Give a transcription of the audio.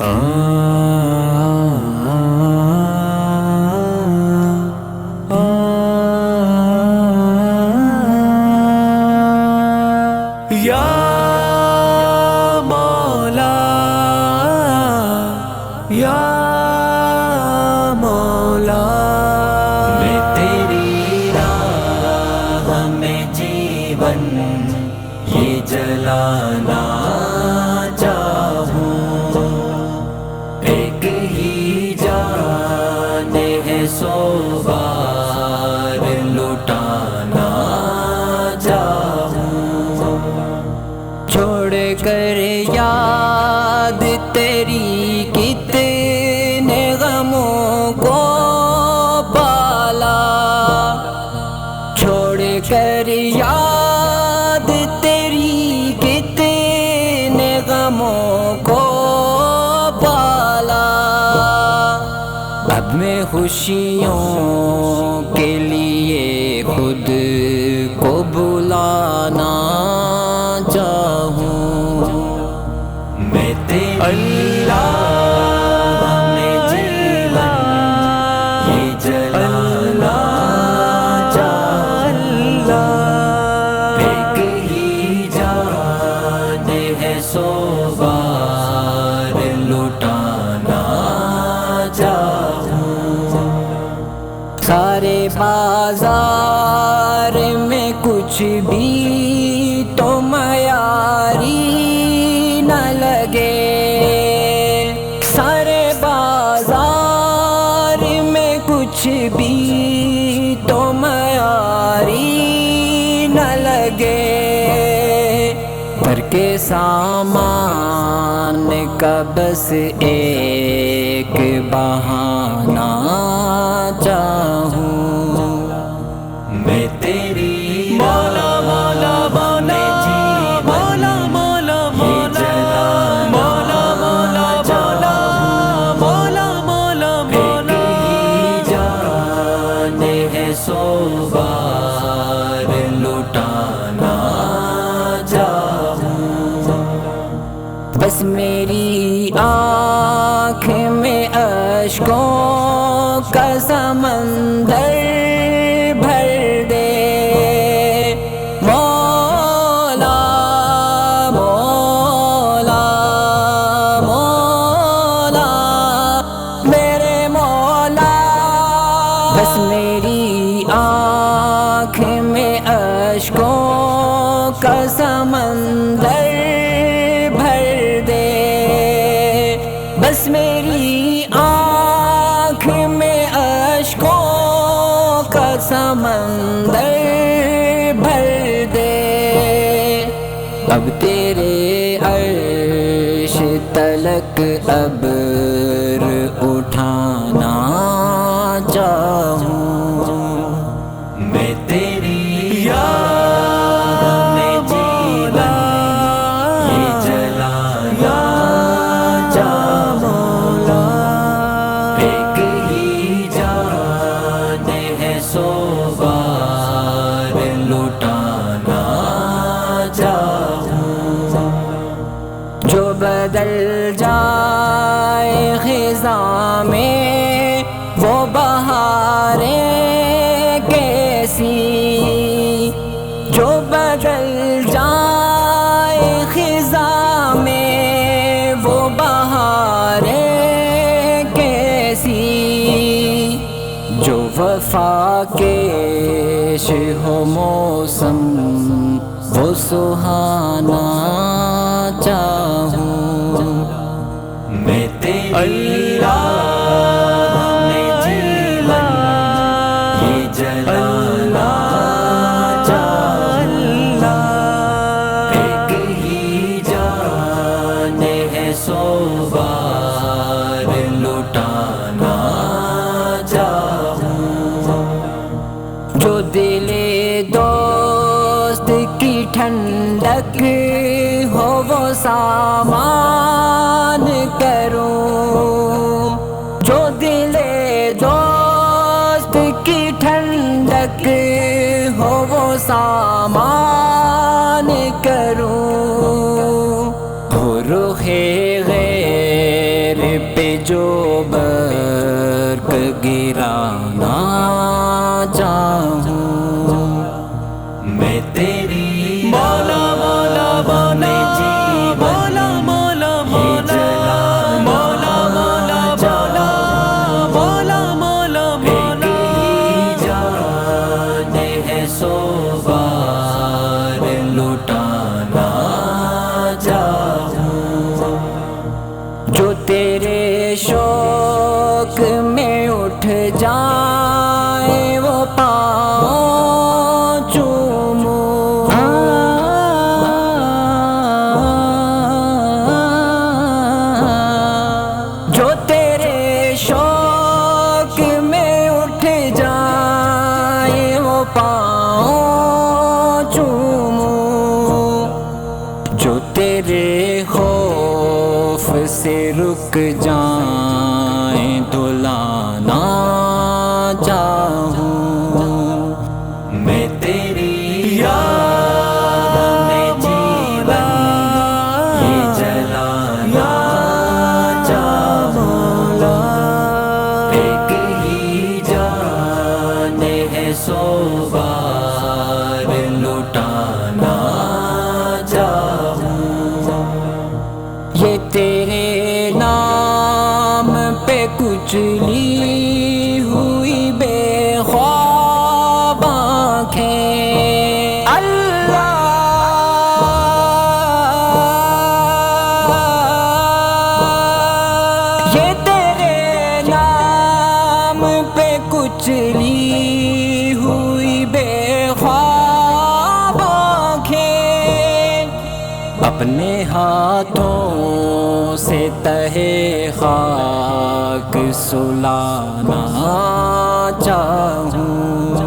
یا مولا یا چھوڑ کر یاد تیری کتنے غموں کو پالا۔ چھوڑ کر یاد تیری کتنے غموں کو پالا۔ اب میں خوشیوں کے لیے خود میں تیری میں جیون یہ جلانا چاہوں ایک ہی جان ہے سو بار لٹانا چاہوں سارے بازار میں کچھ بھی تو معیاری نہ لگے۔ گھر کے سامان کا بس ایک بہانا چاہوں۔ سمندر بھر دے۔ اب تیرے عرش تلک ابر اٹھانا چاہوں۔ جو وفا کے ہو موسم وہ سہانا چاہوں۔ میں تیری اللہ سامان کروں۔ جو دل دوست کی ٹھنڈک ہو، وہ سامان کروں۔ روح غیر پہ جو بر تیرے خوف سے رک جائیں دلان کچلی ہوئی بے خواب آنکھیں۔ اللہ یہ تیرے نام پہ کچلی اپنے ہاتھوں سے تہے خاک سلانا چاہوں۔